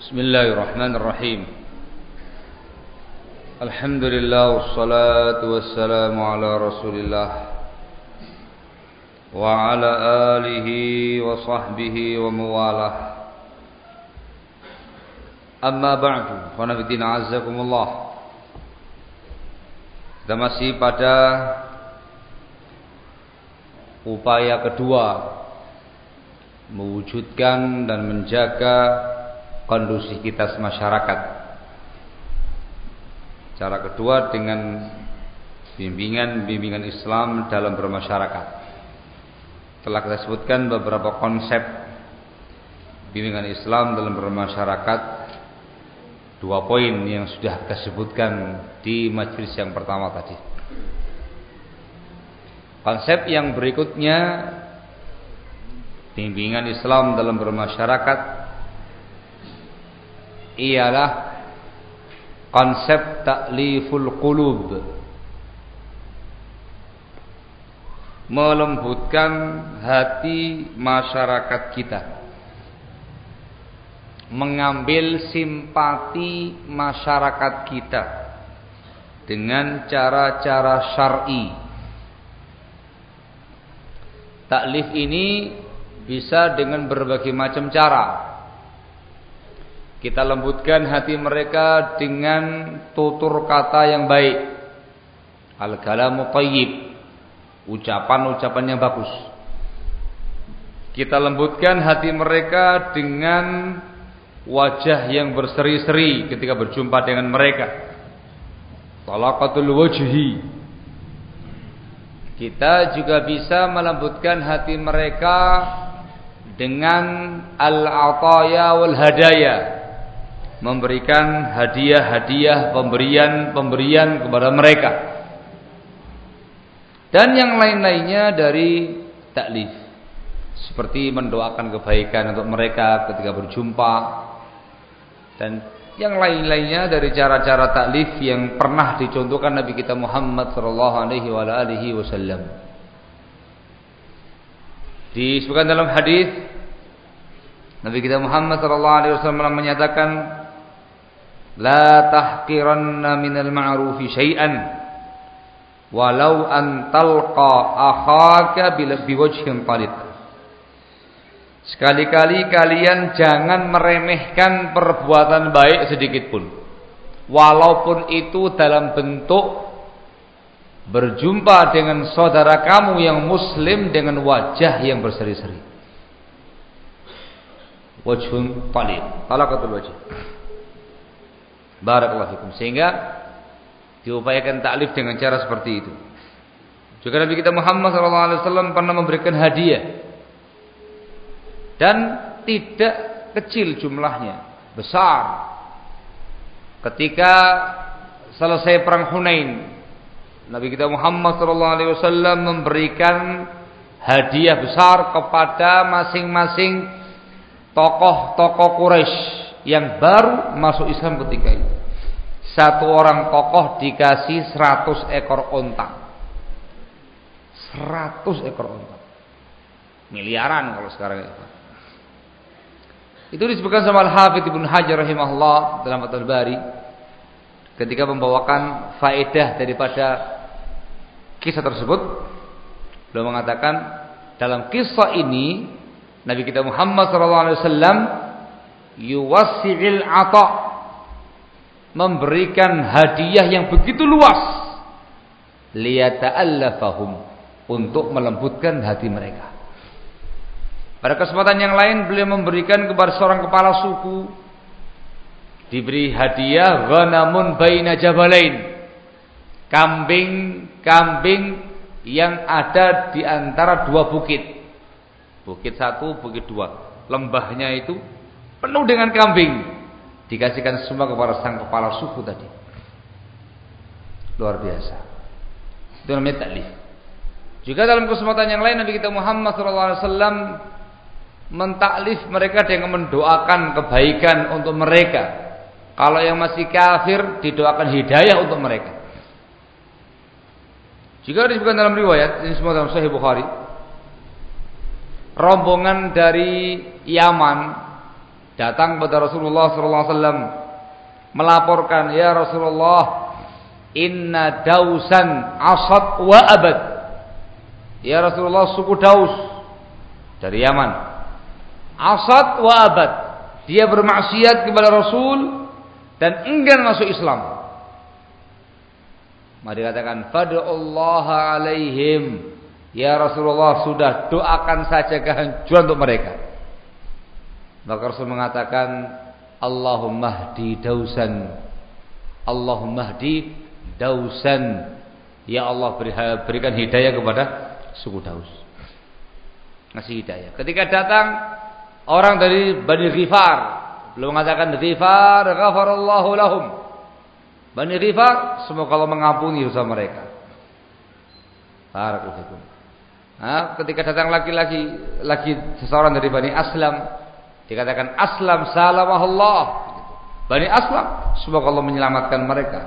بسم الله الرحمن الرحيم الحمد لله والصلاة والسلام على رسول الله وعلى آله وصحبه ومواله أما بعد فنفدين عزكم الله Kita masih pada upaya kedua mewujudkan dan menjaga kondusivitas masyarakat. Cara kedua dengan bimbingan-bimbingan Islam dalam bermasyarakat. Telah kita sebutkan beberapa konsep bimbingan Islam dalam bermasyarakat. Dua poin yang sudah kita sebutkan di majelis yang pertama tadi. Konsep yang berikutnya bimbingan Islam dalam bermasyarakat ialah konsep takliful qulub. Melembutkan hati masyarakat kita. Mengambil simpati masyarakat kita dengan cara-cara syar'i. Taklif ini bisa dengan berbagai macam cara kita lembutkan hati mereka dengan tutur kata yang baik. Al-kalamu thayyib. Ucapan-ucapan yang bagus. Kita lembutkan hati mereka dengan wajah yang berseri-seri ketika berjumpa dengan mereka. Talaqatul wajhi. Kita juga bisa melembutkan hati mereka dengan al-ataya wal hadaya memberikan hadiah-hadiah, pemberian-pemberian kepada mereka. Dan yang lain-lainnya dari taklif. Seperti mendoakan kebaikan untuk mereka ketika berjumpa. Dan yang lain-lainnya dari cara-cara taklif yang pernah dicontohkan Nabi kita Muhammad sallallahu alaihi wasallam. Disebutkan dalam hadis Nabi kita Muhammad sallallahu alaihi wasallam menyatakan La tahqiranna minal ma'rufi syai'an walau an talqa akhaka biwajhin talid. Sekali-kali kalian jangan meremehkan perbuatan baik sedikit pun. Walaupun itu dalam bentuk berjumpa dengan saudara kamu yang muslim dengan wajah yang berseri-seri. Wajhun talid. Talaqatul wajh. Barakallahu fikum. Sehingga diupayakan taklif dengan cara seperti itu. Juga Nabi kita Muhammad SAW pernah memberikan hadiah. Dan tidak kecil jumlahnya. Besar. Ketika selesai perang Hunain. Nabi kita Muhammad SAW memberikan hadiah besar kepada masing-masing tokoh-tokoh Quraisy yang baru masuk Islam ketika itu. Satu orang tokoh dikasih 100 ekor onta. 100 ekor onta. Miliaran kalau sekarang itu. Itu disebutkan sama Al-Hafidh Ibn Hajar rahimahullah dalam Fathul Bari ketika membawakan faedah daripada kisah tersebut. Beliau mengatakan dalam kisah ini Nabi kita Muhammad SAW yuwasi'il ata memberikan hadiah yang begitu luas liyata'allafahum untuk melembutkan hati mereka. Pada kesempatan yang lain beliau memberikan kepada seorang kepala suku diberi hadiah ghanamun baina jabalain. Kambing-kambing yang ada di antara dua bukit. Bukit satu, bukit dua. Lembahnya itu penuh dengan kambing. Dikasihkan semua kepada sang kepala suku tadi. Luar biasa. Itu namanya taklif. Juga dalam kesempatan yang lain Nabi kita Muhammad SAW mentaklif mereka dengan mendoakan kebaikan untuk mereka. Kalau yang masih kafir didoakan hidayah untuk mereka. Juga disebutkan dalam riwayat ini semua dalam Sahih Bukhari. Rombongan dari Yaman datang kepada Rasulullah sallallahu alaihi wasallam melaporkan, "Ya Rasulullah, inna dausan asad wa abad." Ya Rasulullah, suku Daus dari Yaman. Asad wa abad. Dia bermaksiat kepada Rasul dan enggan masuk Islam. Mari katakan, "Fad'ullah alaihim." Ya Rasulullah, sudah doakan saja kehancuran untuk mereka. Maka Rasul mengatakan, Allahumma hdi dausan. Allahumma hdi dausan. Ya Allah berikan hidayah kepada suku Daus. Ngasih hidayah. Ketika datang orang dari Bani Ghifar, belum mengatakan Ghifar, ghafarallahu lahum. Bani Ghifar, semoga Allah mengampuni dosa mereka. Barakallahu Nah, ketika datang laki-laki lagi seseorang dari Bani Aslam, dikatakan Aslam salamah Allah. Bani Aslam, semoga Allah menyelamatkan mereka.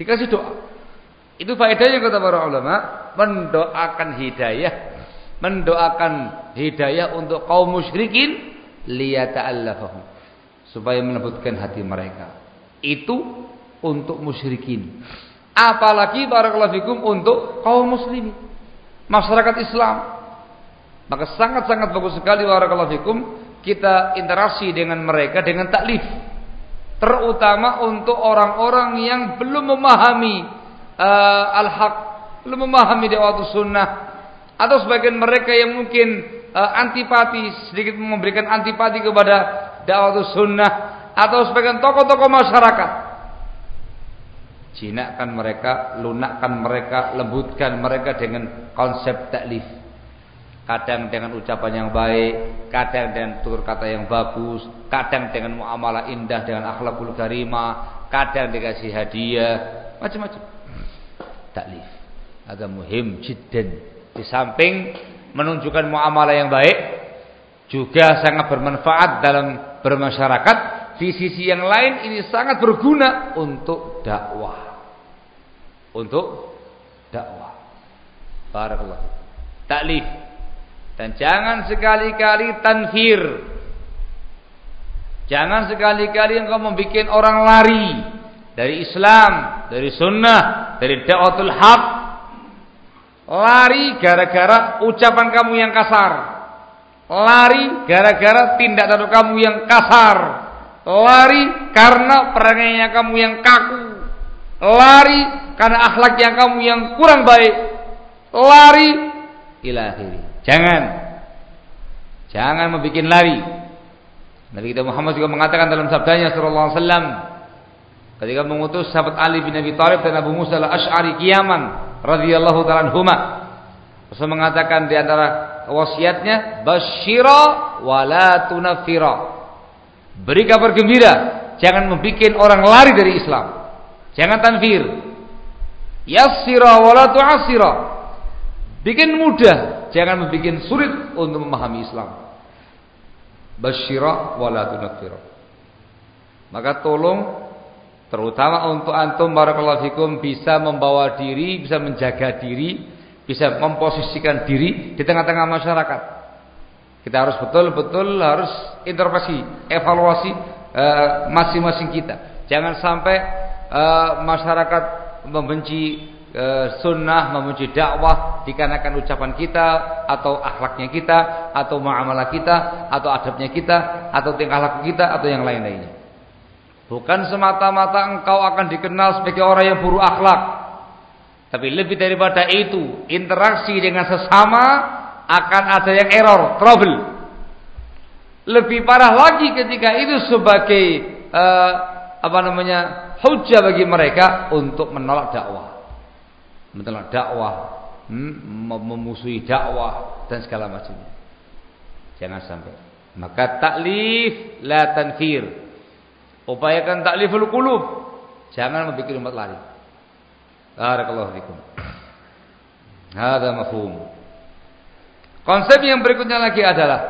Dikasih doa. Itu faedahnya kata para ulama, mendoakan hidayah, mendoakan hidayah untuk kaum musyrikin liyata'allafahum supaya melembutkan hati mereka. Itu untuk musyrikin. Apalagi barakallahu fikum untuk kaum muslimin masyarakat Islam. Maka sangat-sangat bagus sekali warakallahu fikum kita interaksi dengan mereka dengan taklif. Terutama untuk orang-orang yang belum memahami uh, al-haq, belum memahami dakwah sunnah atau sebagian mereka yang mungkin uh, antipati sedikit memberikan antipati kepada dakwah sunnah atau sebagian tokoh-tokoh masyarakat jinakkan mereka, lunakkan mereka, lembutkan mereka dengan konsep taklif. Kadang dengan ucapan yang baik, kadang dengan tutur kata yang bagus, kadang dengan muamalah indah dengan akhlakul karimah, kadang dikasih hadiah, macam-macam. Taklif. Ada muhim jiddan. Di samping menunjukkan muamalah yang baik, juga sangat bermanfaat dalam bermasyarakat. Di sisi yang lain ini sangat berguna untuk dakwah untuk dakwah. Barakallah. Taklif. Dan jangan sekali-kali tanfir. Jangan sekali-kali engkau membuat orang lari dari Islam, dari sunnah, dari dakwatul haq. Lari gara-gara ucapan kamu yang kasar. Lari gara-gara tindak tanduk kamu yang kasar. Lari karena perangainya kamu yang kaku. Lari karena akhlak yang kamu yang kurang baik lari ila akhiri jangan. Jangan membuat lari. Nabi kita Muhammad juga mengatakan dalam sabdanya sallallahu alaihi wasallam ketika mengutus sahabat Ali bin Abi Thalib dan Abu Musa al-Asy'ari kiaman radhiyallahu taala anhuma Rasul mengatakan di antara wasiatnya basyira wala tunafira beri kabar gembira jangan membuat orang lari dari Islam. Jangan tanfir. Yassira wala tu'assira. Bikin mudah, jangan membuat sulit untuk memahami Islam. Basyira wala. Maka tolong terutama untuk antum barakallahu fikum bisa membawa diri, bisa menjaga diri, bisa memposisikan diri di tengah-tengah masyarakat. Kita harus betul-betul harus intervensi, evaluasi eh, masing-masing uh, kita. Jangan sampai uh, masyarakat membenci sunnah, membenci dakwah dikarenakan ucapan kita atau akhlaknya kita atau muamalah kita atau adabnya kita atau tingkah laku kita atau yang lain-lainnya. Bukan semata-mata engkau akan dikenal sebagai orang yang buruk akhlak. Tapi lebih daripada itu, interaksi dengan sesama akan ada yang error, trouble. Lebih parah lagi ketika itu sebagai uh, apa namanya hujah bagi mereka untuk menolak dakwah. Menolak dakwah, hmm, memusuhi dakwah dan segala macamnya. Jangan sampai. Maka taklif la tanfir. Upayakan takliful qulub. Jangan membuat umat lari. Barakallahu fikum. Hada mafhum. Konsep yang berikutnya lagi adalah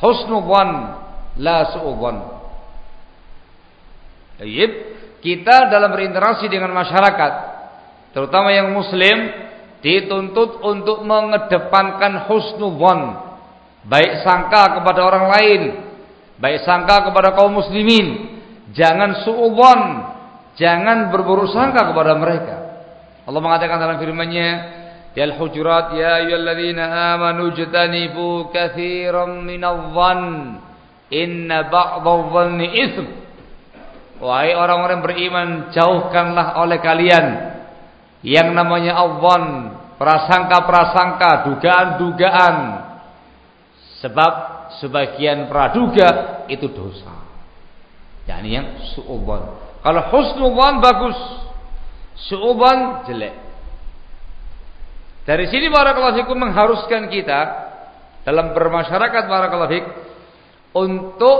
husnul la su'udhan. Tayyib, kita dalam berinteraksi dengan masyarakat, terutama yang muslim, dituntut untuk mengedepankan husnudzon, baik sangka kepada orang lain, baik sangka kepada kaum muslimin. Jangan suudzon, jangan berburuk sangka kepada mereka. Allah mengatakan dalam firman-Nya, "Ya al-hujurat ya ayyuhalladzina amanu jtanibu katsiran minadh-dhann inna ba'dadh-dhanni itsm." Wahai orang-orang beriman, jauhkanlah oleh kalian yang namanya awon, prasangka-prasangka, dugaan-dugaan. Sebab sebagian praduga itu dosa. Yani yang su'uban. Kalau husnuban bagus, su'uban jelek. Dari sini barakallahu fikum mengharuskan kita dalam bermasyarakat barakallahu fik untuk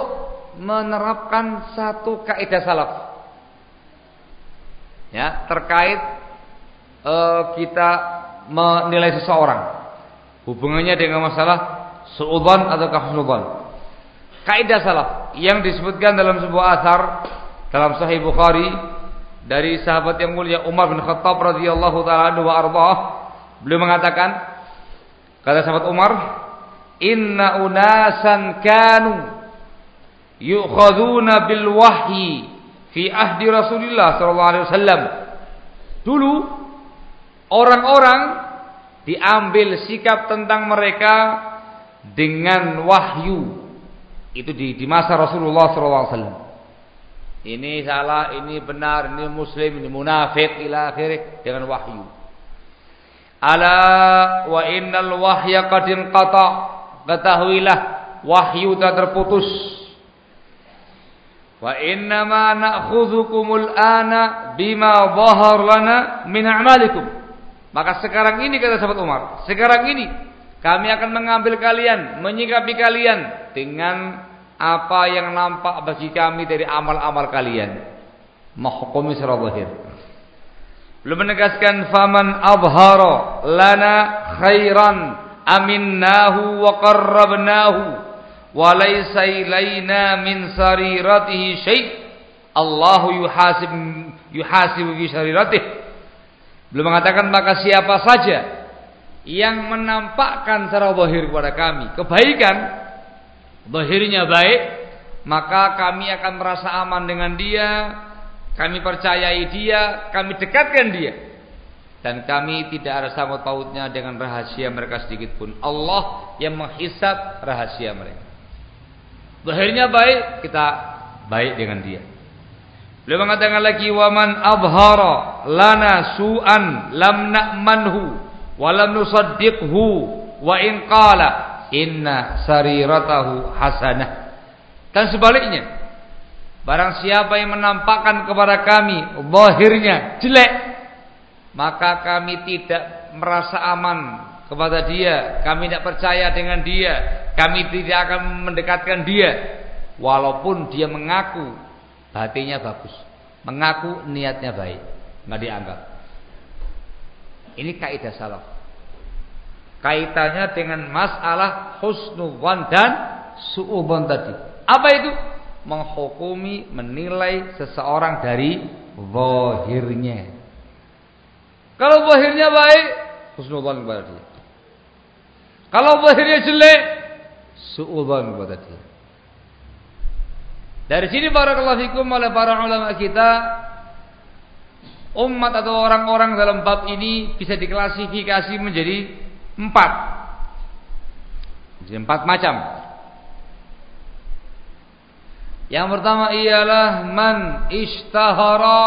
menerapkan satu kaidah salaf. Ya, terkait uh, kita menilai seseorang hubungannya dengan masalah suudzon atau husnudzon. Kaidah salaf yang disebutkan dalam sebuah asar dalam Sahih Bukhari dari sahabat yang mulia Umar bin Khattab radhiyallahu taala anhu wa ardhah beliau mengatakan kata sahabat Umar inna unasan kanu yu'khaduna bil wahyi fi ahdi Rasulullah sallallahu alaihi wasallam. Dulu orang-orang diambil sikap tentang mereka dengan wahyu. Itu di, di masa Rasulullah wasallam. Ini salah, ini benar, ini muslim, ini munafik ila akhirih dengan wahyu. Ala wa innal wahya qad inqata. Ketahuilah wahyu telah terputus Wa inna ma na'khudhukumul ana bima dhahar lana min a'malikum. Maka sekarang ini kata sahabat Umar, sekarang ini kami akan mengambil kalian, menyikapi kalian dengan apa yang nampak bagi kami dari amal-amal kalian. Mahkumi secara zahir. Belum menegaskan faman abhara lana khairan aminnahu wa qarrabnahu walaysa ilaina min sariratihi syai' Allahu yuhasib yuhasibu bi sariratihi belum mengatakan maka siapa saja yang menampakkan secara zahir kepada kami kebaikan zahirnya baik maka kami akan merasa aman dengan dia kami percayai dia kami dekatkan dia. Dan kami tidak ada sangkut pautnya dengan rahasia mereka sedikit pun. Allah yang menghisap rahasia mereka. Zahirnya baik, kita baik dengan dia. Beliau mengatakan lagi waman abhara lana su'an lam na'manhu wa lam nusaddiqhu wa in qala inna sariratahu hasanah. Dan sebaliknya, barang siapa yang menampakkan kepada kami zahirnya jelek, maka kami tidak merasa aman kepada dia, kami tidak percaya dengan dia, kami tidak akan mendekatkan dia. Walaupun dia mengaku hatinya bagus, mengaku niatnya baik, nggak dianggap. Ini kaidah salaf. Kaitannya dengan masalah husnuwan dan su'uban tadi. Apa itu? Menghukumi, menilai seseorang dari zahirnya. Kalau zahirnya baik, husnuwan kepada dia. Kalau zahirnya jelek, suudzon kepada dia. Dari sini barakallahu fikum oleh para ulama kita umat atau orang-orang dalam bab ini bisa diklasifikasi menjadi empat. Empat macam. Yang pertama ialah man ishtahara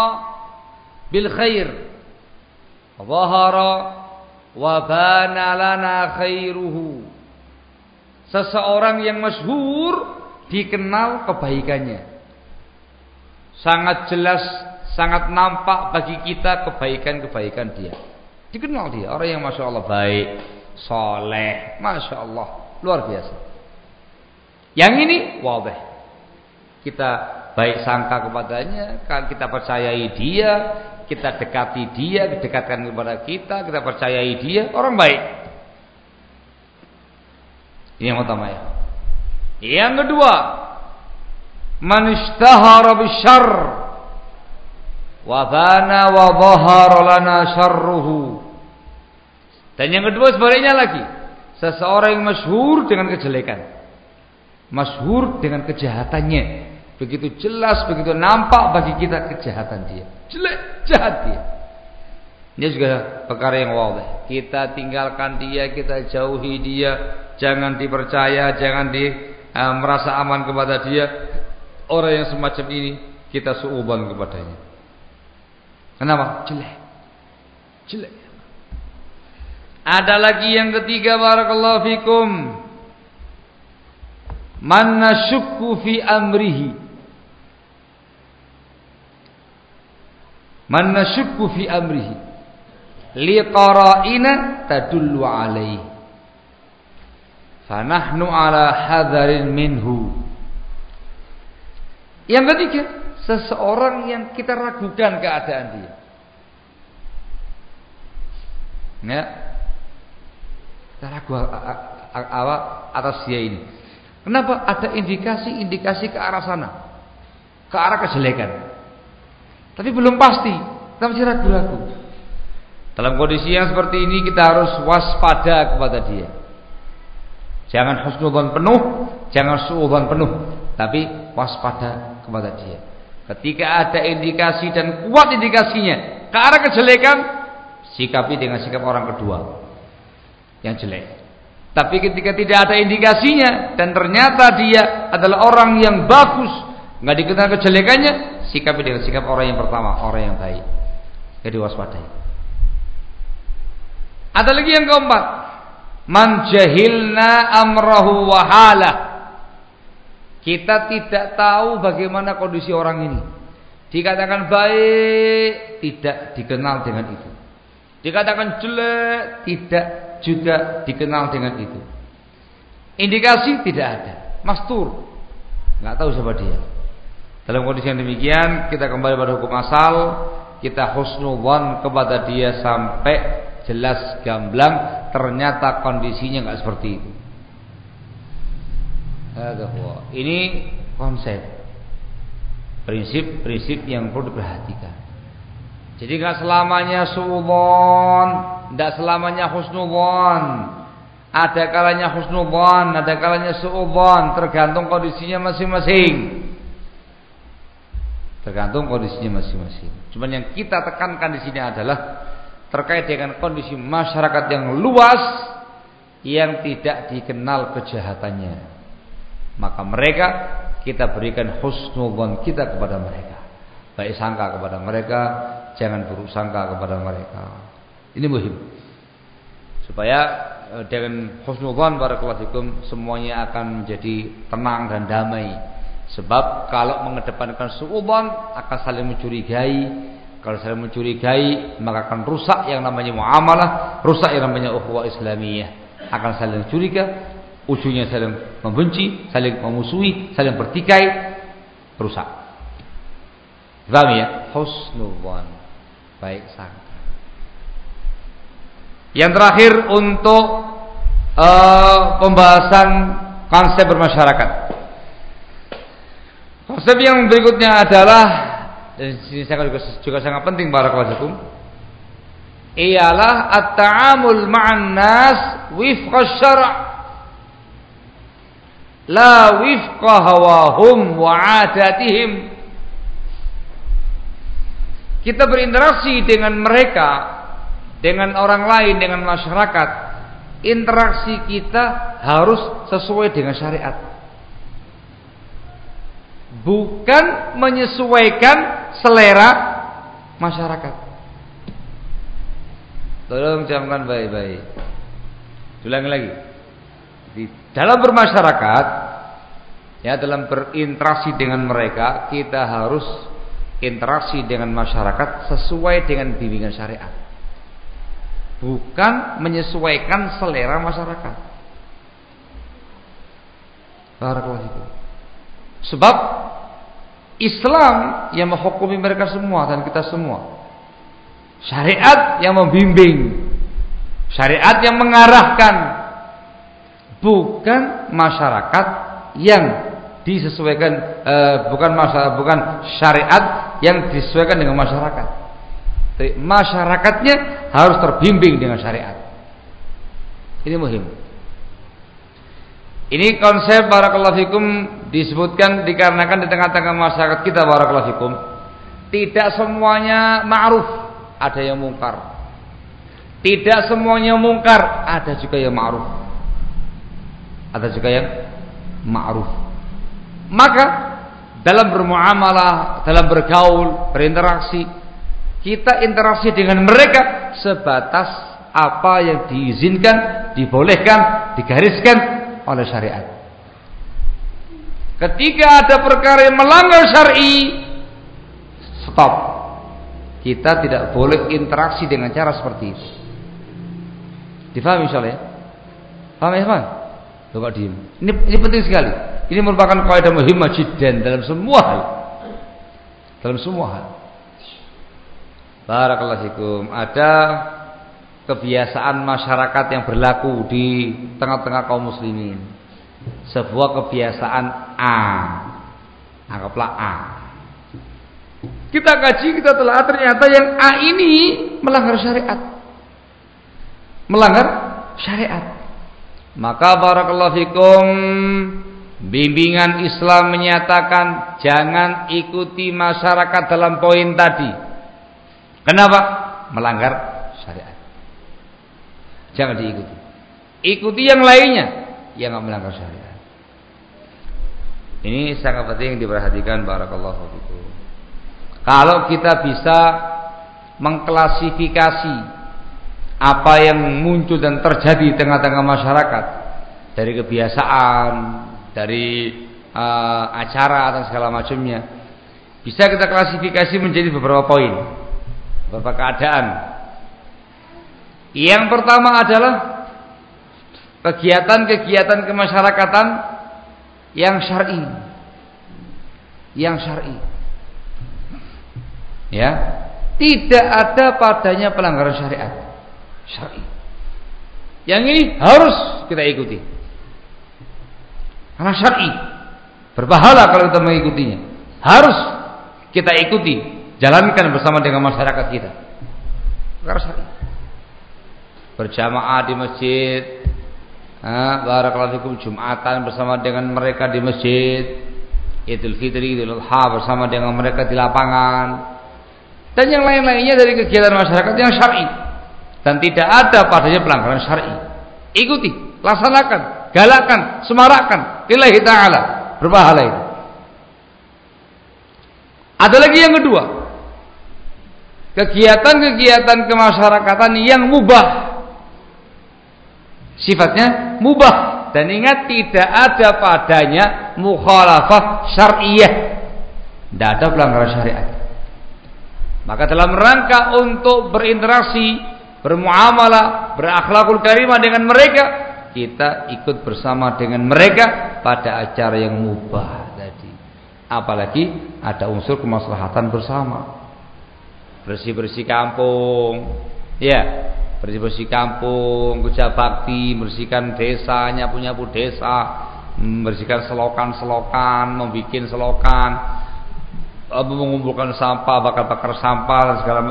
bil khair. Zahara wa bana lana khairuhu. Seseorang yang masyhur dikenal kebaikannya. Sangat jelas, sangat nampak bagi kita kebaikan-kebaikan dia. Dikenal dia, orang yang masya Allah baik, soleh, masya Allah, luar biasa. Yang ini wabah. Kita baik sangka kepadanya, kita percayai dia, kita dekati dia, dekatkan kepada kita, kita percayai dia, orang baik. Ini yang utama ya. Yang kedua, man ishtahara bisyarr wa bana wa dhahara lana syarruhu. Dan yang kedua sebaliknya lagi, seseorang yang masyhur dengan kejelekan. Masyhur dengan kejahatannya. Begitu jelas, begitu nampak bagi kita kejahatan dia. Jelek, jahat dia. Ini juga perkara yang wawah. Kita tinggalkan dia, kita jauhi dia, jangan dipercaya, jangan di uh, merasa aman kepada dia. Orang yang semacam ini kita suuban kepadanya. Kenapa? Jelek. Jelek. Ada lagi yang ketiga barakallahu fikum. Man fi amrihi. Man nasyukku fi amrihi. Li qara'ina tadullu alaihi. Fanahnu ala hadarin minhu. Yang ketiga, seseorang yang kita ragukan keadaan dia. Ya, kita ragu atas dia ini. Kenapa? Ada indikasi-indikasi ke arah sana. Ke arah kejelekan. Tapi belum pasti. Kita masih ragu-ragu. Dalam kondisi yang seperti ini kita harus waspada kepada dia. Jangan husnudzon penuh, jangan suudzon penuh, tapi waspada kepada dia. Ketika ada indikasi dan kuat indikasinya ke arah kejelekan, sikapi dengan sikap orang kedua yang jelek. Tapi ketika tidak ada indikasinya dan ternyata dia adalah orang yang bagus, nggak dikenal kejelekannya, sikap dengan sikap orang yang pertama, orang yang baik. Jadi waspadai. Ada lagi yang keempat, man jahilna amrahu wahala. Kita tidak tahu bagaimana kondisi orang ini. Dikatakan baik, tidak dikenal dengan itu. Dikatakan jelek, tidak juga dikenal dengan itu. Indikasi tidak ada, mastur, nggak tahu siapa dia. Dalam kondisi yang demikian, kita kembali pada hukum asal, kita husnudzon kepada dia sampai jelas gamblang, ternyata kondisinya nggak seperti itu. Ini konsep, prinsip-prinsip yang perlu diperhatikan. Jadi nggak selamanya suudzon, nggak selamanya husnudzon. Ada kalanya husnudzon, ada kalanya suudzon, tergantung kondisinya masing-masing. Tergantung kondisinya masing-masing. Cuman yang kita tekankan di sini adalah terkait dengan kondisi masyarakat yang luas yang tidak dikenal kejahatannya. Maka mereka kita berikan husnudzon kita kepada mereka. Baik sangka kepada mereka, jangan buruk sangka kepada mereka. Ini muhim. Supaya e, dengan husnudzon barakallahu semuanya akan menjadi tenang dan damai. Sebab kalau mengedepankan suudzon akan saling mencurigai. Kalau saling mencurigai maka akan rusak yang namanya muamalah, rusak yang namanya ukhuwah Islamiyah. Akan saling curiga, ujungnya saling membenci, saling memusuhi, saling bertikai, rusak. Paham ya? Husnudzon baik sangka. Yang terakhir untuk uh, pembahasan konsep bermasyarakat. Konsep yang berikutnya adalah dan sini saya juga, juga sangat penting barakallahu ialah at-ta'amul ma'an nas wifqa syara' la wifqa hawahum wa 'adatihim kita berinteraksi dengan mereka, dengan orang lain, dengan masyarakat. Interaksi kita harus sesuai dengan syariat. Bukan menyesuaikan selera masyarakat. Tolong camkan baik-baik. Ulangi lagi. Di dalam bermasyarakat, ya dalam berinteraksi dengan mereka, kita harus interaksi dengan masyarakat sesuai dengan bimbingan syariat. Bukan menyesuaikan selera masyarakat. Barakallahu Sebab Islam yang menghukumi mereka semua dan kita semua. Syariat yang membimbing. Syariat yang mengarahkan. Bukan masyarakat yang disesuaikan uh, bukan masalah bukan syariat yang disesuaikan dengan masyarakat. Jadi, masyarakatnya harus terbimbing dengan syariat. Ini muhim. Ini konsep barakallahu fikum disebutkan dikarenakan di tengah-tengah masyarakat kita barakallahu fikum tidak semuanya ma'ruf, ada yang mungkar. Tidak semuanya mungkar, ada juga yang ma'ruf. Ada juga yang ma'ruf. Maka dalam bermuamalah, dalam bergaul, berinteraksi, kita interaksi dengan mereka sebatas apa yang diizinkan, dibolehkan, digariskan oleh syariat. Ketika ada perkara yang melanggar syar'i, stop. Kita tidak boleh interaksi dengan cara seperti itu. Difahami insyaallah ya? Paham ya, Pak? Loh diem? Ini, penting sekali. Ini merupakan kaidah muhimmah jiddan dalam semua hal. Dalam semua hal. Barakallahu fikum. Ada kebiasaan masyarakat yang berlaku di tengah-tengah kaum muslimin. Sebuah kebiasaan A. Anggaplah A. Kita kaji, kita telah ternyata yang A ini melanggar syariat. Melanggar syariat. Maka barakallahu fikum bimbingan Islam menyatakan jangan ikuti masyarakat dalam poin tadi. Kenapa? Melanggar. Jangan diikuti. Ikuti yang lainnya yang melanggar syariat. Ini sangat penting diperhatikan barakallahu fikum. Kalau kita bisa mengklasifikasi apa yang muncul dan terjadi di tengah-tengah masyarakat dari kebiasaan, dari uh, acara dan segala macamnya, bisa kita klasifikasi menjadi beberapa poin, beberapa keadaan. Yang pertama adalah kegiatan-kegiatan kemasyarakatan yang syar'i. Yang syar'i. Ya. Tidak ada padanya pelanggaran syariat. Syar'i. Yang ini harus kita ikuti. Karena syar'i. Berpahala kalau kita mengikutinya. Harus kita ikuti jalankan bersama dengan masyarakat kita. Karena syar'i berjamaah di masjid barakallahu jumatan bersama dengan mereka di masjid Idul Fitri, Idul Adha bersama dengan mereka di lapangan dan yang lain-lainnya dari kegiatan masyarakat yang syar'i dan tidak ada padanya pelanggaran syar'i. Ikuti, laksanakan, galakan, semarakkan lillahi taala. Berpahala itu. Ada lagi yang kedua. Kegiatan-kegiatan kemasyarakatan yang mubah. Sifatnya mubah dan ingat tidak ada padanya mukhalafah syariah. Tidak ada pelanggaran syariat. Maka dalam rangka untuk berinteraksi, bermuamalah, berakhlakul karimah dengan mereka, kita ikut bersama dengan mereka pada acara yang mubah tadi. Apalagi ada unsur kemaslahatan bersama. Bersih-bersih kampung, ya, bersih-bersih kampung, kerja bakti, bersihkan desanya, punya bu desa, membersihkan selokan-selokan, membuat selokan, mengumpulkan sampah, bakar-bakar sampah dan segala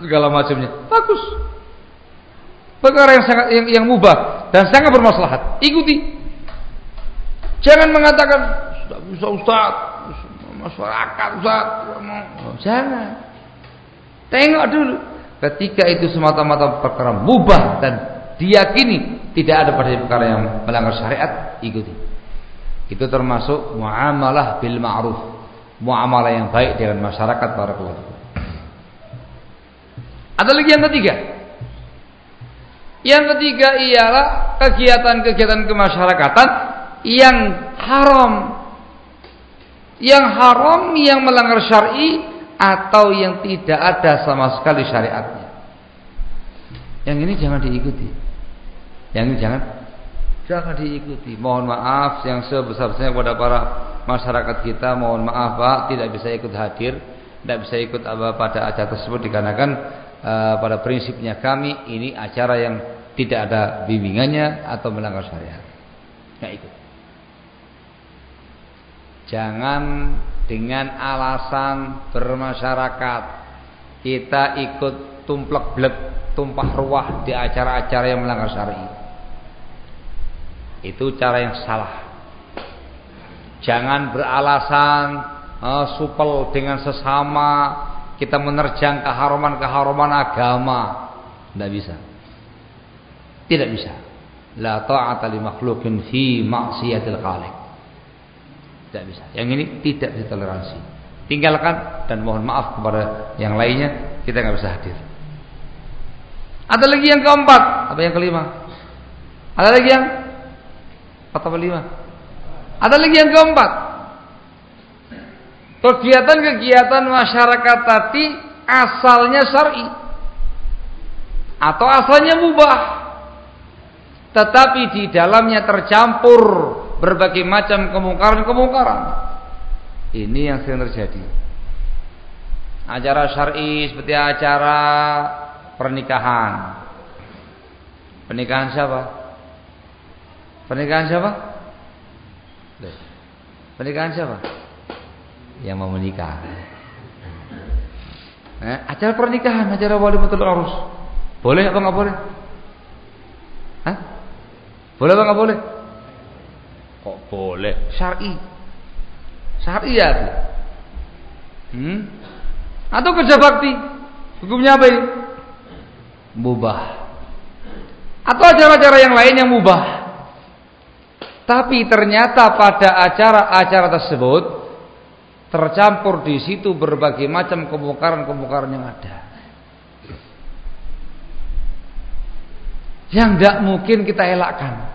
segala macamnya. Bagus. Perkara yang sangat yang, yang mubah dan sangat bermaslahat. Ikuti. Jangan mengatakan sudah bisa Ustaz, masyarakat Ustaz. Jangan. Tengok dulu. Ketika itu semata-mata perkara mubah dan diyakini tidak ada pada perkara yang melanggar syariat, ikuti. Itu termasuk muamalah bil ma'ruf muamalah yang baik dengan masyarakat barakallahu Ada lagi yang ketiga. Yang ketiga ialah kegiatan-kegiatan kemasyarakatan yang haram. Yang haram yang melanggar syar'i atau yang tidak ada sama sekali syariatnya. Yang ini jangan diikuti. Yang ini jangan jangan diikuti. Mohon maaf yang sebesar-besarnya kepada para masyarakat kita mohon maaf Pak tidak bisa ikut hadir tidak bisa ikut apa pada acara tersebut dikarenakan uh, pada prinsipnya kami ini acara yang tidak ada bimbingannya atau melanggar syariat nggak ikut jangan dengan alasan bermasyarakat kita ikut tumplek blek tumpah ruah di acara-acara yang melanggar syariat Itu cara yang salah. Jangan beralasan uh, supel dengan sesama kita menerjang keharuman-keharuman agama. Tidak bisa. Tidak bisa. La ta'ata li makhlukin fi maksiatil khaliq. Tidak bisa. Yang ini tidak ditoleransi. Tinggalkan dan mohon maaf kepada yang lainnya, kita nggak bisa hadir. Ada lagi yang keempat, apa yang kelima? Ada lagi yang atau kelima? Ada lagi yang keempat. Kegiatan-kegiatan masyarakat tadi asalnya syar'i atau asalnya mubah. Tetapi di dalamnya tercampur berbagai macam kemungkaran-kemungkaran. Ini yang sering terjadi. Acara syar'i seperti acara pernikahan. Pernikahan siapa? Pernikahan siapa? Pernikahan siapa? Yang mau menikah. Eh, acara pernikahan, acara wali mutul urus. Boleh apa nggak boleh? Hah? Boleh apa nggak boleh? Kok boleh? Syar'i. Syar'i ya. Hmm? Atau kerja bakti. Hukumnya apa ini? Mubah. Atau acara-acara yang lain yang mubah. Tapi ternyata pada acara-acara tersebut tercampur di situ berbagai macam kemungkaran-kemungkaran yang ada. Yang tidak mungkin kita elakkan.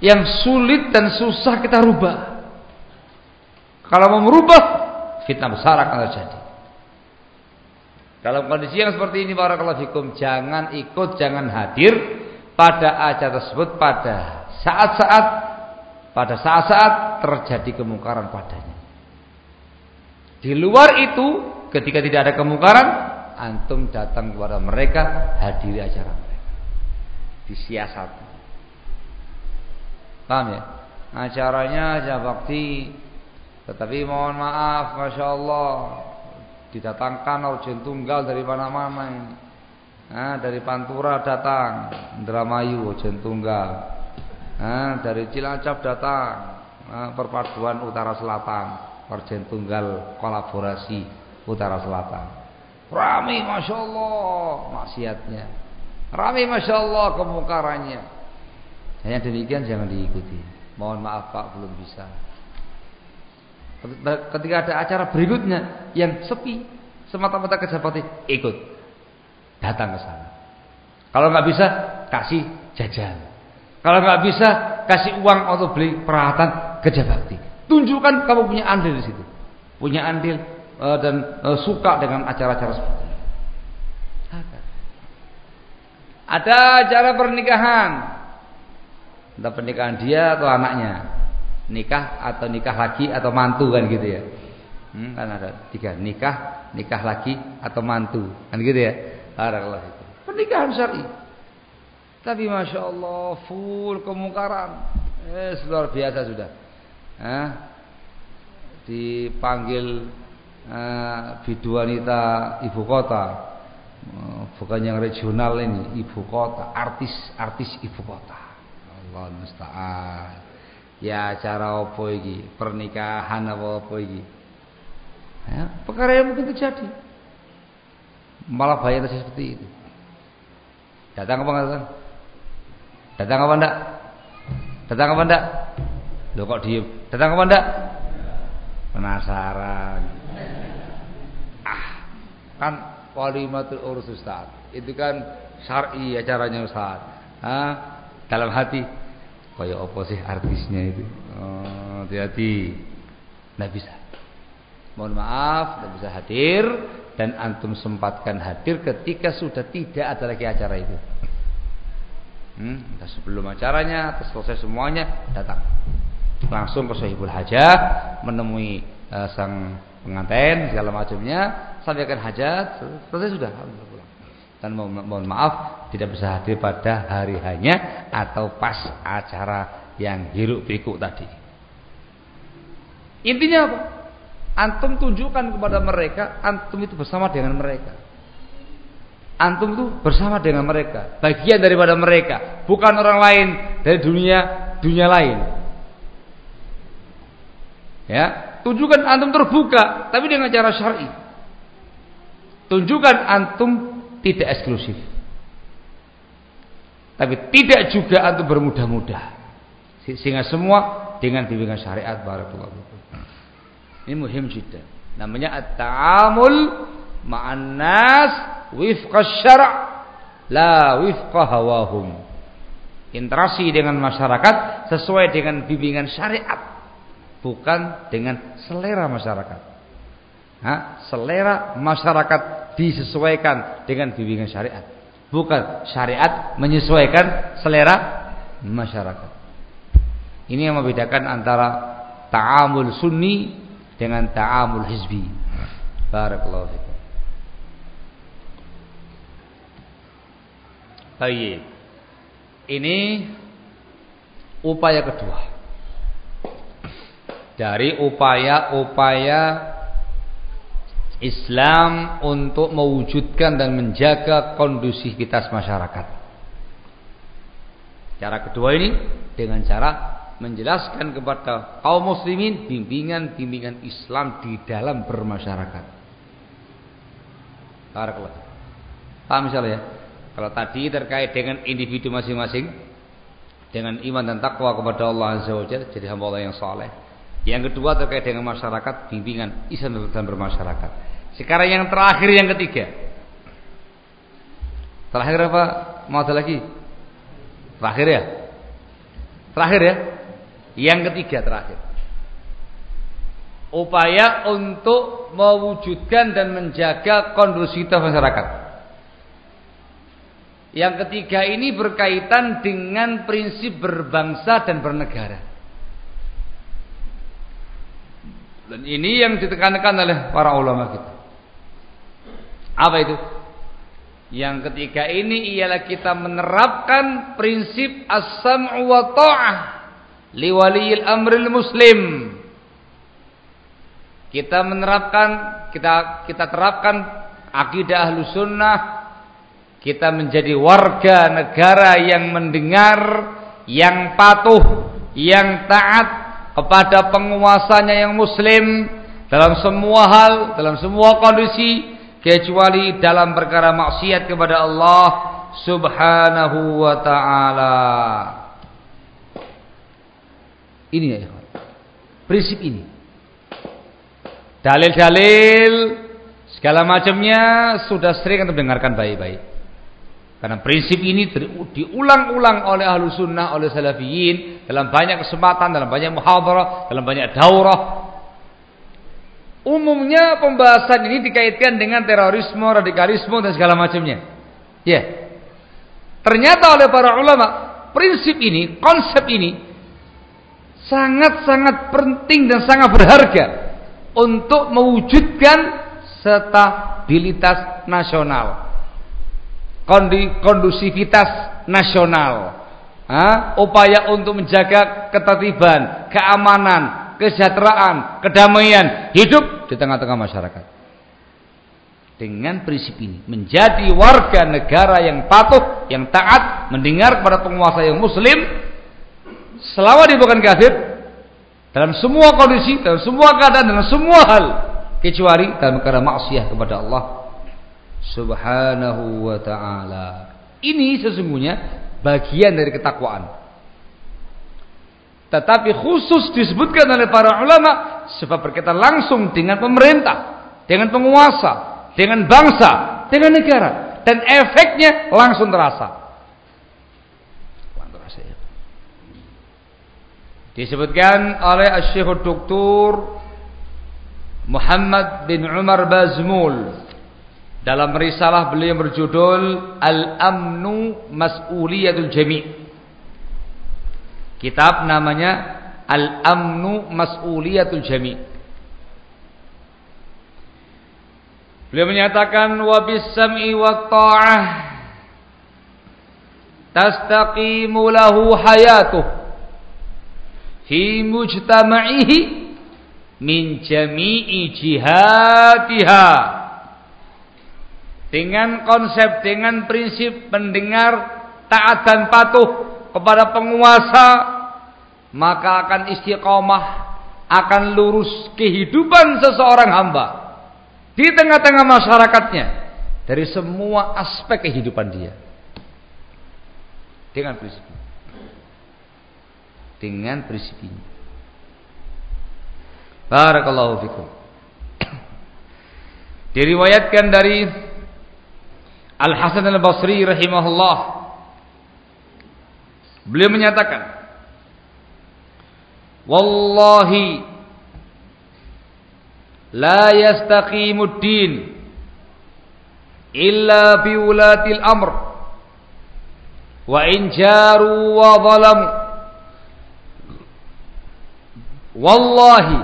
Yang sulit dan susah kita rubah. Kalau mau merubah, fitnah besar akan terjadi. Dalam kondisi yang seperti ini barakallahu fikum, jangan ikut, jangan hadir pada acara tersebut pada saat-saat pada saat-saat terjadi kemungkaran padanya. Di luar itu, ketika tidak ada kemungkaran, antum datang kepada mereka, hadiri acara mereka. Disiasati. Paham ya? Acaranya aja bakti, tetapi mohon maaf, masya Allah, didatangkan urgen tunggal dari mana-mana ini. Nah, dari Pantura datang, Indramayu urgen tunggal. Nah, dari Cilacap datang nah, perpaduan utara selatan, perjen tunggal kolaborasi utara selatan. Rami masya Allah maksiatnya, rami masya Allah kemungkarannya. Hanya demikian jangan diikuti. Mohon maaf Pak belum bisa. Ketika ada acara berikutnya yang sepi, semata-mata kejabati ikut, datang ke sana. Kalau nggak bisa kasih jajan. Kalau nggak bisa, kasih uang untuk beli peralatan kerja bakti. Tunjukkan kamu punya andil di situ. Punya andil uh, dan uh, suka dengan acara-acara seperti ini. Ada acara pernikahan. Entah pernikahan dia atau anaknya. Nikah atau nikah lagi atau mantu kan gitu ya. Hmm, kan ada tiga nikah, nikah lagi atau mantu kan gitu ya. Barakallahu Pernikahan syar'i. Tapi masya Allah full kemungkaran. Eh, luar biasa sudah. Eh, dipanggil eh, bidu wanita ibu kota, eh, bukan yang regional ini, ibu kota, artis-artis ibu kota. Allah musta'an. Ya cara apa ini? Pernikahan apa apa ini? Ya, perkara yang mungkin terjadi. Malah terjadi seperti itu. Datang apa enggak datang? Datang apa enggak? Datang apa enggak? Loh kok diem? Datang apa enggak? Penasaran. Ah, kan walimatul urus Ustaz. Itu kan syar'i acaranya Ustaz. Ah, dalam hati kaya apa sih artisnya itu? Oh, hati-hati. Enggak bisa. Mohon maaf, tidak bisa hadir dan antum sempatkan hadir ketika sudah tidak ada lagi acara itu. Hmm, sebelum acaranya selesai semuanya datang langsung ke Sahibul Hajat menemui uh, sang pengantin segala macamnya sampaikan hajat selesai sudah dan mohon maaf tidak bisa hadir pada hari hanya atau pas acara yang hiruk pikuk tadi intinya apa antum tunjukkan kepada mereka antum itu bersama dengan mereka Antum tuh bersama dengan mereka, bagian daripada mereka, bukan orang lain dari dunia dunia lain. Ya, tunjukkan antum terbuka, tapi dengan cara syar'i. Tunjukkan antum tidak eksklusif. Tapi tidak juga antum bermudah-mudah. Sehingga semua dengan bimbingan syariat barakallahu Ini muhim juga. Namanya at-ta'amul ma'an nas wifqa syara' la wifqa hawahum. Interaksi dengan masyarakat sesuai dengan bimbingan syariat, bukan dengan selera masyarakat. Nah, selera masyarakat disesuaikan dengan bimbingan syariat, bukan syariat menyesuaikan selera masyarakat. Ini yang membedakan antara ta'amul sunni dengan ta'amul hizbi. Barakallahu fikum. Baik. Ini upaya kedua. Dari upaya-upaya Islam untuk mewujudkan dan menjaga kondusivitas masyarakat. Cara kedua ini dengan cara menjelaskan kepada kaum muslimin bimbingan-bimbingan Islam di dalam bermasyarakat. Barakallahu. Paham misalnya ya? Kalau tadi terkait dengan individu masing-masing dengan iman dan takwa kepada Allah Azza wa Jalla jadi hamba Allah yang saleh. Yang kedua terkait dengan masyarakat, bimbingan Islam dalam bermasyarakat. Sekarang yang terakhir yang ketiga. Terakhir apa? Mau ada lagi? Terakhir ya? Terakhir ya? Yang ketiga terakhir. Upaya untuk mewujudkan dan menjaga kondusivitas masyarakat. Yang ketiga ini berkaitan dengan prinsip berbangsa dan bernegara. Dan ini yang ditekankan oleh para ulama kita. Apa itu? Yang ketiga ini ialah kita menerapkan prinsip as-sam'u wa ta'ah liwaliyil amril muslim. Kita menerapkan kita kita terapkan akidah ahlu sunnah kita menjadi warga negara yang mendengar, yang patuh, yang taat kepada penguasanya yang muslim dalam semua hal, dalam semua kondisi kecuali dalam perkara maksiat kepada Allah Subhanahu wa taala. Ini ya, prinsip ini. Dalil-dalil segala macamnya sudah sering kita dengarkan baik-baik. Karena prinsip ini diulang-ulang oleh ahlu sunnah, oleh salafiyin dalam banyak kesempatan, dalam banyak muhadarah, dalam banyak daurah. Umumnya pembahasan ini dikaitkan dengan terorisme, radikalisme dan segala macamnya. Ya. Ternyata oleh para ulama, prinsip ini, konsep ini sangat-sangat penting dan sangat berharga untuk mewujudkan stabilitas nasional kondusivitas nasional. Ha? Upaya untuk menjaga ketertiban, keamanan, kesejahteraan, kedamaian hidup di tengah-tengah masyarakat. Dengan prinsip ini, menjadi warga negara yang patuh, yang taat, mendengar kepada penguasa yang muslim, selama dia bukan kafir, dalam semua kondisi, dalam semua keadaan, dalam semua hal, kecuali dalam keadaan maksiat kepada Allah Subhanahu wa taala. Ini sesungguhnya bagian dari ketakwaan. Tetapi khusus disebutkan oleh para ulama sebab berkaitan langsung dengan pemerintah, dengan penguasa, dengan bangsa, dengan negara dan efeknya langsung terasa. ya. Disebutkan oleh Syekh Dr. Muhammad bin Umar Bazmul dalam risalah beliau berjudul Al-Amnu Mas'uliyatul Jami' Kitab namanya Al-Amnu Mas'uliyatul Jami' Beliau menyatakan wa bis-sam'i wa ta'ah tastaqimu lahu hayatuh fi mujtama'ihi min jami'i dengan konsep, dengan prinsip mendengar taat dan patuh kepada penguasa, maka akan istiqomah, akan lurus kehidupan seseorang hamba di tengah-tengah masyarakatnya dari semua aspek kehidupan dia. Dengan prinsip dengan prinsip ini. Barakallahu fikum. Diriwayatkan dari Al Hasan Al Basri rahimahullah beliau menyatakan Wallahi la yastaqimud din illa bi ulatil amr wa in jaru wa zalamu. Wallahi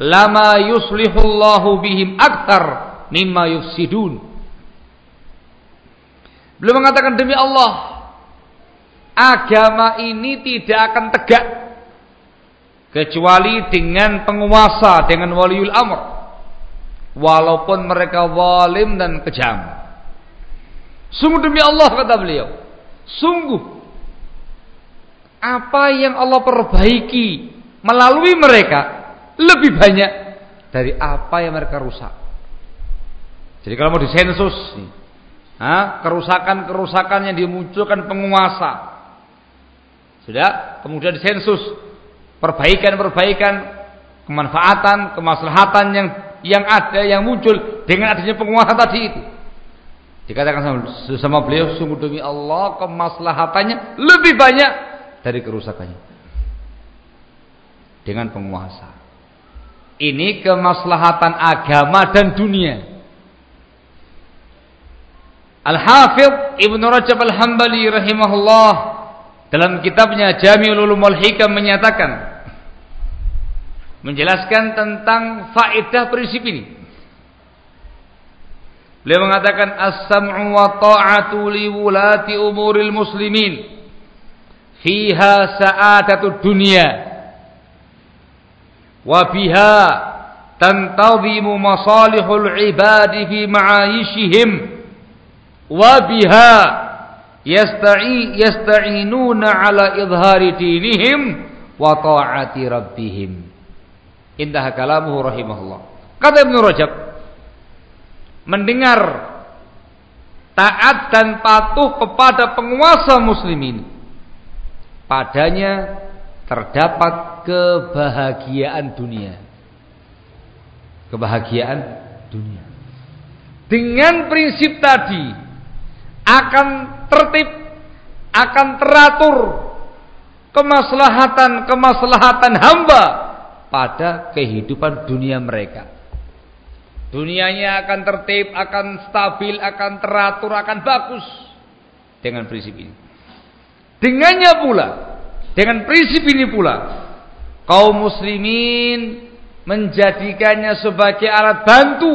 lama yuslihullahu bihim akthar mimma yufsidun Beliau mengatakan demi Allah agama ini tidak akan tegak kecuali dengan penguasa dengan waliul amr. Walaupun mereka zalim dan kejam. Sungguh demi Allah kata beliau. Sungguh. Apa yang Allah perbaiki melalui mereka lebih banyak dari apa yang mereka rusak. Jadi kalau mau disensus, kerusakan-kerusakan yang dimunculkan penguasa, sudah kemudian disensus perbaikan-perbaikan, kemanfaatan, kemaslahatan yang yang ada yang muncul dengan adanya penguasa tadi itu. Dikatakan sama, sama beliau sungguh demi Allah kemaslahatannya lebih banyak dari kerusakannya dengan penguasa. Ini kemaslahatan agama dan dunia. Al-Hafidh Ibnu Rajab Al-Hambali rahimahullah dalam kitabnya Jami'ul Ulum wal Hikam menyatakan menjelaskan tentang faedah prinsip ini. Beliau mengatakan as-sam'u wa ta'atu li wulati umuril muslimin fiha sa'adatu dunya wa biha tantazimu masalihul ibadi fi ma'ayishihim wa biha yasta'i yasta'inuna ala idhari dinihim wa ta'ati rabbihim indah kalamuhu rahimahullah kata Ibnu Rajab mendengar taat dan patuh kepada penguasa muslimin padanya terdapat kebahagiaan dunia. Kebahagiaan dunia. Dengan prinsip tadi akan tertib, akan teratur kemaslahatan-kemaslahatan hamba pada kehidupan dunia mereka. Dunianya akan tertib, akan stabil, akan teratur, akan bagus dengan prinsip ini. Dengannya pula, dengan prinsip ini pula, kaum muslimin menjadikannya sebagai alat bantu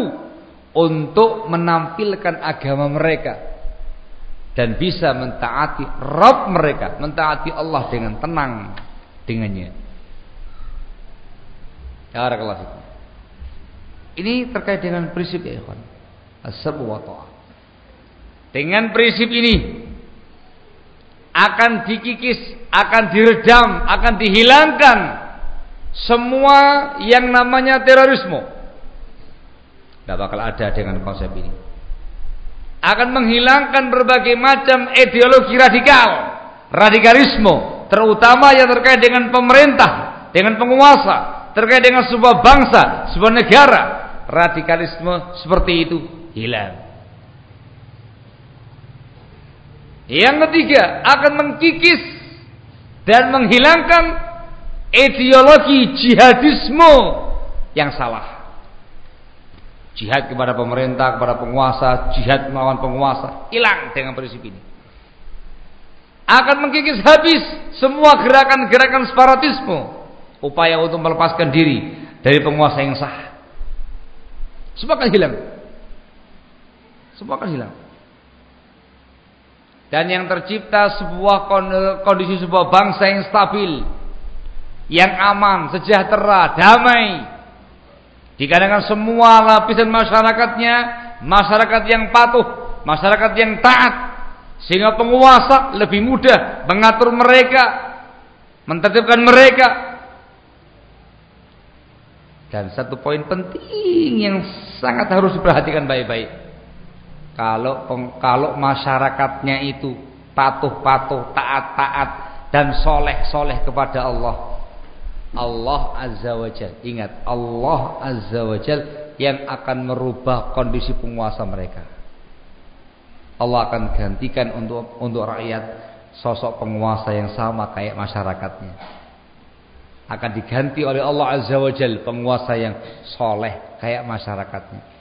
untuk menampilkan agama mereka dan bisa mentaati Rabb mereka, mentaati Allah dengan tenang dengannya. Ya Ini terkait dengan prinsip ya ikhwan. Dengan prinsip ini akan dikikis, akan diredam, akan dihilangkan semua yang namanya terorisme. Tidak bakal ada dengan konsep ini. Akan menghilangkan berbagai macam ideologi radikal, radikalisme, terutama yang terkait dengan pemerintah, dengan penguasa, terkait dengan sebuah bangsa, sebuah negara. Radikalisme seperti itu hilang. Yang ketiga akan mengkikis dan menghilangkan ideologi jihadisme yang salah. Jihad kepada pemerintah, kepada penguasa, jihad melawan penguasa, hilang dengan prinsip ini. Akan mengkikis habis semua gerakan-gerakan separatisme, upaya untuk melepaskan diri dari penguasa yang sah. Semua akan hilang. Semua akan hilang dan yang tercipta sebuah kondisi sebuah bangsa yang stabil, yang aman, sejahtera, damai. Dikarenakan semua lapisan masyarakatnya masyarakat yang patuh, masyarakat yang taat sehingga penguasa lebih mudah mengatur mereka, mentertibkan mereka. Dan satu poin penting yang sangat harus diperhatikan baik-baik. Kalau kalau masyarakatnya itu patuh-patuh, taat-taat dan soleh-soleh kepada Allah, Allah Azza wa Jal. Ingat, Allah Azza wa Jal yang akan merubah kondisi penguasa mereka. Allah akan gantikan untuk untuk rakyat sosok penguasa yang sama kayak masyarakatnya. Akan diganti oleh Allah Azza wa Jal penguasa yang soleh kayak masyarakatnya.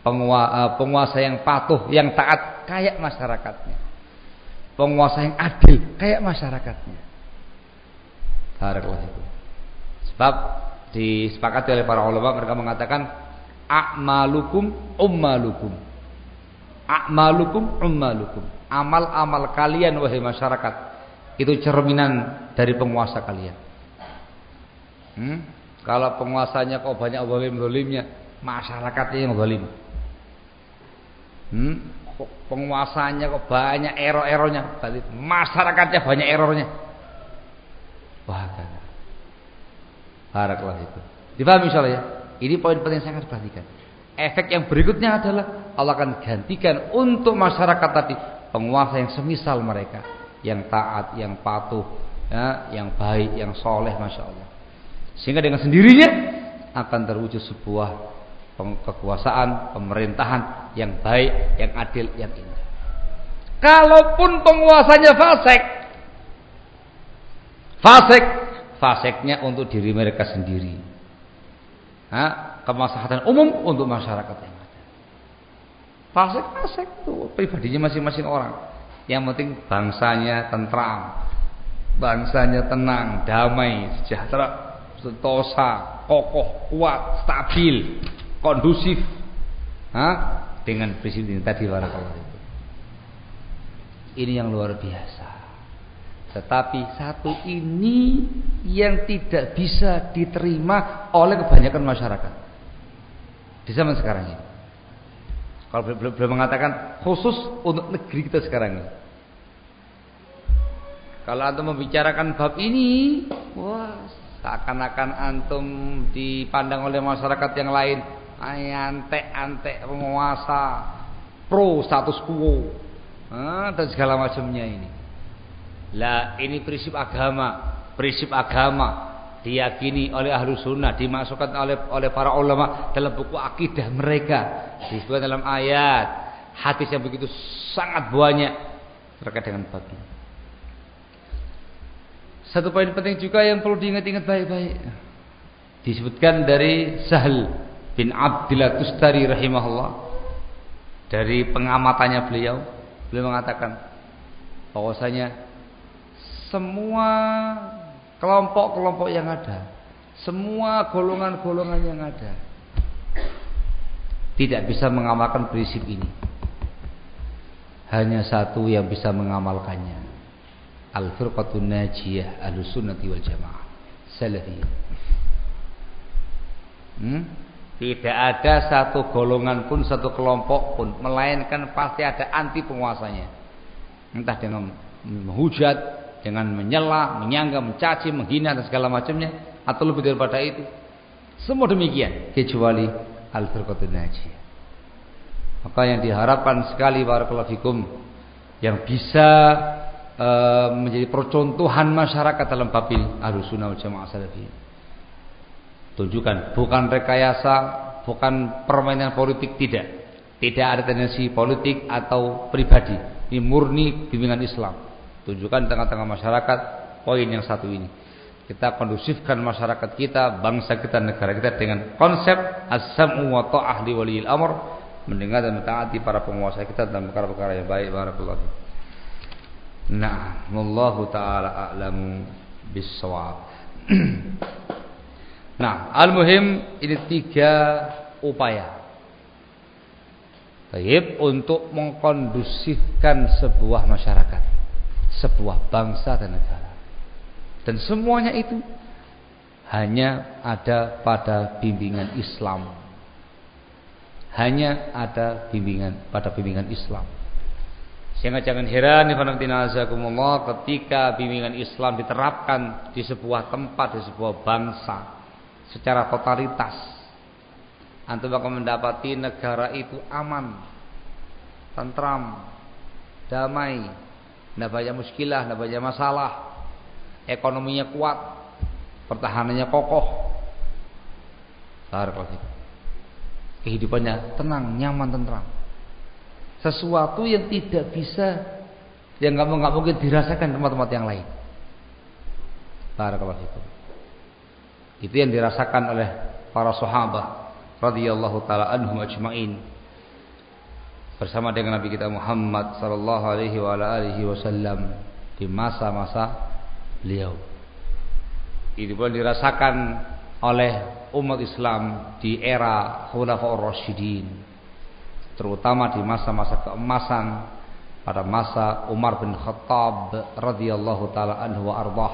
Eh, penguasa yang patuh, yang taat kayak masyarakatnya. Penguasa yang adil kayak masyarakatnya. Barakallahu itu. Sebab disepakati oleh para ulama mereka mengatakan a'malukum ummalukum. A'malukum ummalukum. Amal-amal kalian wahai masyarakat itu cerminan dari penguasa kalian. Hmm? Kalau penguasanya kok banyak zalim-zalimnya, masyarakatnya yang zalim. Hmm? Penguasanya kok banyak error-errornya, masyarakatnya banyak errornya. Wah, Barakallah itu. Dipahami insyaallah ya? Ini poin penting sangat perhatikan. Efek yang berikutnya adalah Allah akan gantikan untuk masyarakat tadi penguasa yang semisal mereka, yang taat, yang patuh, ya, yang baik, yang soleh, masya Allah. Sehingga dengan sendirinya akan terwujud sebuah kekuasaan, pemerintahan yang baik, yang adil, yang indah. Kalaupun penguasanya fasik, fasik faseknya untuk diri mereka sendiri. Nah, kemaslahatan umum untuk masyarakat yang ada. Fasek-fasek itu pribadinya masing-masing orang. Yang penting bangsanya tentram, bangsanya tenang, damai, sejahtera, sentosa, kokoh, kuat, stabil, kondusif. Hah? Dengan prinsip ini tadi itu. Ini yang luar biasa. Tetapi satu ini yang tidak bisa diterima oleh kebanyakan masyarakat di zaman sekarang ini. Kalau belum, belum mengatakan khusus untuk negeri kita sekarang ini. Kalau antum membicarakan bab ini, wah seakan-akan antum dipandang oleh masyarakat yang lain antek-antek penguasa, pro status quo, dan segala macamnya ini. Lah ini prinsip agama, prinsip agama diyakini oleh ahlu sunnah, dimasukkan oleh oleh para ulama dalam buku akidah mereka, disebutkan dalam ayat, hadis yang begitu sangat banyak terkait dengan bab. Satu poin penting juga yang perlu diingat-ingat baik-baik. Disebutkan dari Sahal bin Abdillah Tustari rahimahullah. Dari pengamatannya beliau, beliau mengatakan bahwasanya semua kelompok-kelompok yang ada, semua golongan-golongan yang ada tidak bisa mengamalkan prinsip ini. Hanya satu yang bisa mengamalkannya. Al-firqatun najiyah al-sunnati wal jamaah. Salafiyah. Hmm? Tidak ada satu golongan pun, satu kelompok pun, melainkan pasti ada anti penguasanya. Entah dengan menghujat, dengan menyela, menyangga, mencaci, menghina dan segala macamnya atau lebih daripada itu. Semua demikian kecuali al-firqatun najiyah. Maka yang diharapkan sekali barakallahu fikum yang bisa e, menjadi percontohan masyarakat dalam babil Ahlussunnah wal Jamaah salafi. Tunjukkan bukan rekayasa, bukan permainan politik tidak. Tidak ada tendensi politik atau pribadi. Ini murni bimbingan Islam tunjukkan tengah-tengah masyarakat poin yang satu ini. Kita kondusifkan masyarakat kita, bangsa kita, negara kita dengan konsep as-sam'u wa ta'ah li waliyil amr, mendengar dan mentaati para penguasa kita dalam perkara-perkara yang baik. Barakallahu. Nah, wallahu taala a'lamu bis-shawab. nah, al-muhim ini tiga upaya. Baik untuk mengkondusifkan sebuah masyarakat sebuah bangsa dan negara. Dan semuanya itu hanya ada pada bimbingan Islam. hanya ada bimbingan pada bimbingan Islam. Sehingga jangan heran ketika bimbingan Islam diterapkan di sebuah tempat, di sebuah bangsa secara totalitas. Antum akan mendapati negara itu aman, tentram, damai, tidak banyak muskilah, tidak banyak masalah, ekonominya kuat, pertahanannya kokoh. Kehidupannya tenang, nyaman, tentram sesuatu yang tidak bisa yang nggak nggak mungkin dirasakan tempat-tempat yang lain. Barakallahu fikum. Itu yang dirasakan oleh para sahabat radhiyallahu taala anhum ajmain bersama dengan Nabi kita Muhammad sallallahu alaihi wasallam di masa-masa beliau. Itu pun dirasakan oleh umat Islam di era Khulafaur Rasyidin terutama di masa-masa keemasan pada masa Umar bin Khattab radhiyallahu taala anhu wa ardah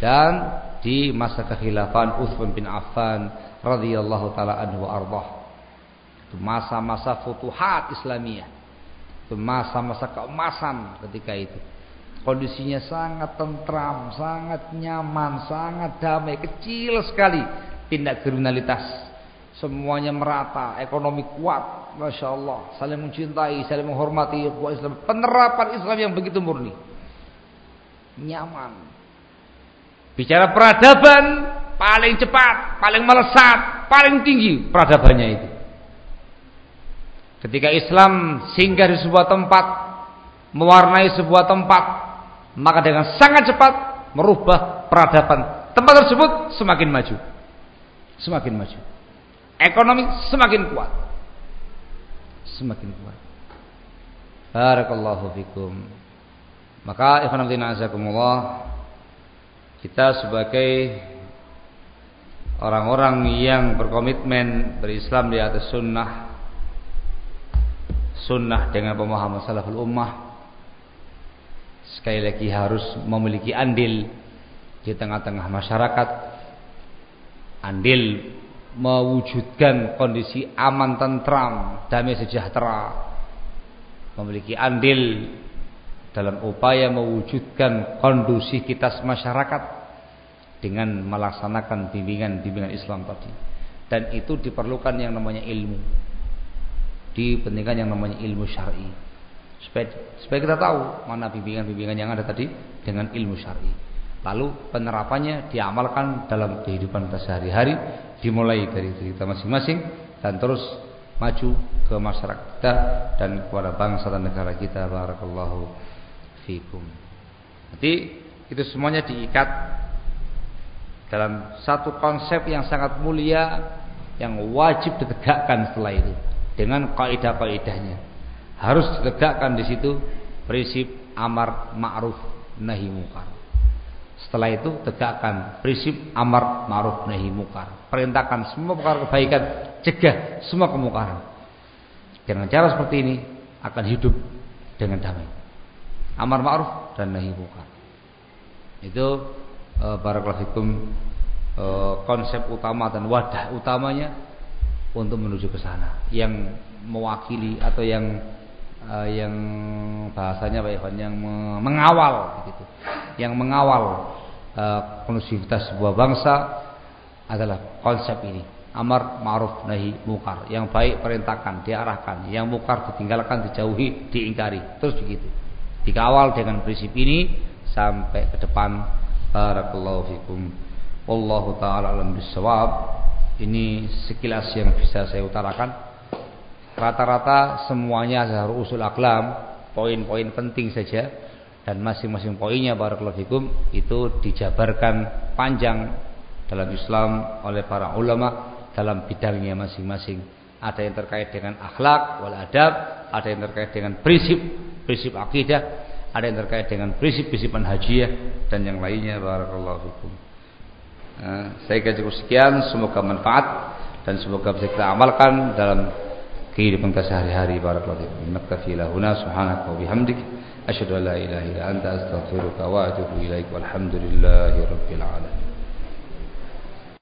dan di masa kekhilafan Utsman bin Affan radhiyallahu taala anhu wa ardah masa-masa futuhat Islamiyah. Masa-masa keemasan ketika itu. Kondisinya sangat tentram sangat nyaman sangat damai kecil sekali. Tindak kriminalitas. Semuanya merata, ekonomi kuat, masya Allah, saling mencintai, saling menghormati, Islam, penerapan Islam yang begitu murni, nyaman. Bicara peradaban, paling cepat, paling melesat, paling tinggi peradabannya itu. Ketika Islam singgah di sebuah tempat, mewarnai sebuah tempat, maka dengan sangat cepat merubah peradaban tempat tersebut semakin maju, semakin maju ekonomi semakin kuat. Semakin kuat. Barakallahu fikum. Maka ikhwan azakumullah kita sebagai orang-orang yang berkomitmen berislam di atas sunnah sunnah dengan pemahaman salaful ummah sekali lagi harus memiliki andil di tengah-tengah masyarakat andil mewujudkan kondisi aman tentram, damai sejahtera, memiliki andil dalam upaya mewujudkan kondusivitas masyarakat dengan melaksanakan bimbingan-bimbingan Islam tadi. Dan itu diperlukan yang namanya ilmu. Dipentingkan yang namanya ilmu syar'i. Supaya, supaya kita tahu mana bimbingan-bimbingan yang ada tadi dengan ilmu syar'i. Lalu penerapannya diamalkan dalam kehidupan kita sehari-hari dimulai dari diri kita masing-masing dan terus maju ke masyarakat kita dan kepada bangsa dan negara kita barakallahu fikum. Nanti itu semuanya diikat dalam satu konsep yang sangat mulia yang wajib ditegakkan setelah itu dengan kaidah-kaidahnya. Harus ditegakkan di situ prinsip amar ma'ruf nahi munkar. Setelah itu tegakkan prinsip amar ma'ruf nahi munkar. Perintahkan semua perkara kebaikan, cegah semua kemungkaran. Dengan cara seperti ini akan hidup dengan damai. Amar ma'ruf dan nahi munkar. Itu e, barakallahu e, konsep utama dan wadah utamanya untuk menuju ke sana. Yang mewakili atau yang uh, yang bahasanya Pak Ivan yang mengawal gitu. Yang mengawal uh, kondusivitas sebuah bangsa adalah konsep ini. Amar ma'ruf nahi mukar. Yang baik perintahkan, diarahkan, yang mukar ditinggalkan, dijauhi, diingkari. Terus begitu. Dikawal dengan prinsip ini sampai ke depan. Barakallahu fikum. Wallahu taala alam bisawab. Ini sekilas yang bisa saya utarakan. Rata-rata semuanya harus usul aklam, poin-poin penting saja dan masing-masing poinnya barakallahu fikum itu dijabarkan panjang dalam Islam oleh para ulama dalam bidangnya masing-masing. Ada yang terkait dengan akhlak wal adab, ada yang terkait dengan prinsip prinsip akidah, ada yang terkait dengan prinsip-prinsip manhajiyah dan yang lainnya barakallahu fikum. Nah, saya kira cukup sekian, semoga manfaat dan semoga bisa kita amalkan dalam kehidupan kita sehari-hari. Barakallahu fikum naktafi lahuna subhanaka wa bihamdik. Asyhadu an la ilaha illa anta astaghfiruka wa atubu ilaik. Walhamdulillahi alamin